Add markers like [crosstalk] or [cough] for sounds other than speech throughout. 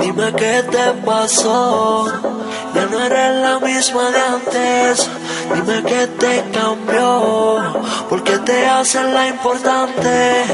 Dime qué te pasó, ya no eres la misma de antes. Dime qué te cambió, porque te haces la importante.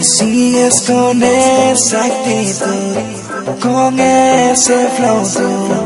Sigues con esa actitud, con ese flow, tú.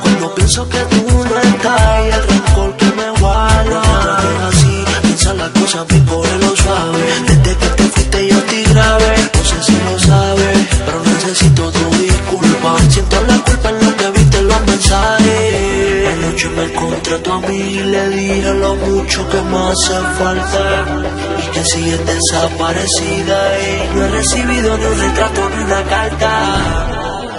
Cuando pienso que tú no estás y el rencor que me guarda. No así, piensa las cosas bien por lo suave. Desde que te fuiste yo estoy grave, no sé si lo sabes, pero necesito tu disculpa. Siento la culpa en lo que viste los mensajes. Anoche me encontré a tu amiga y le dije lo mucho que me hace falta que sigue desaparecida y no he recibido ni un retrato ni una carta.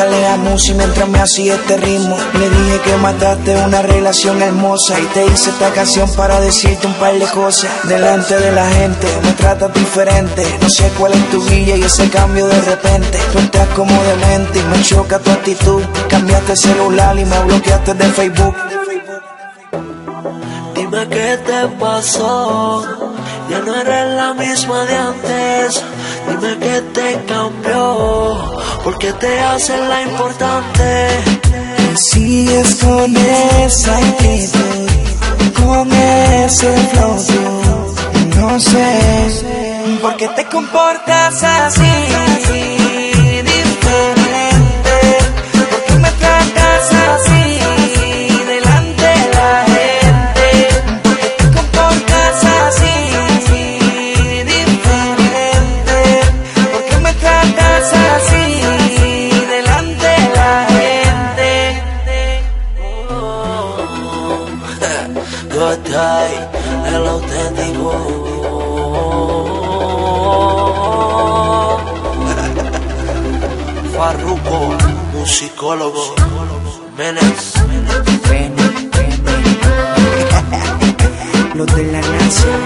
Pregúntale a Musi mientras me hacía este ritmo. Le dije que mataste una relación hermosa y te hice esta canción para decirte un par de cosas. Delante de la gente me tratas diferente. No sé cuál es tu guía y ese cambio de repente. Tú estás como demente y me choca tu actitud. Cambiaste el celular y me bloqueaste de Facebook. Dime qué te pasó, ya no eres la misma de antes. Dime qué te cambió, porque te haces la importante. Sigues con esa actitud, con ese flow, no sé, por qué te comportas así. El auténtico. [laughs] Farruko, musicólogo, Menes. [laughs] Los de la nación,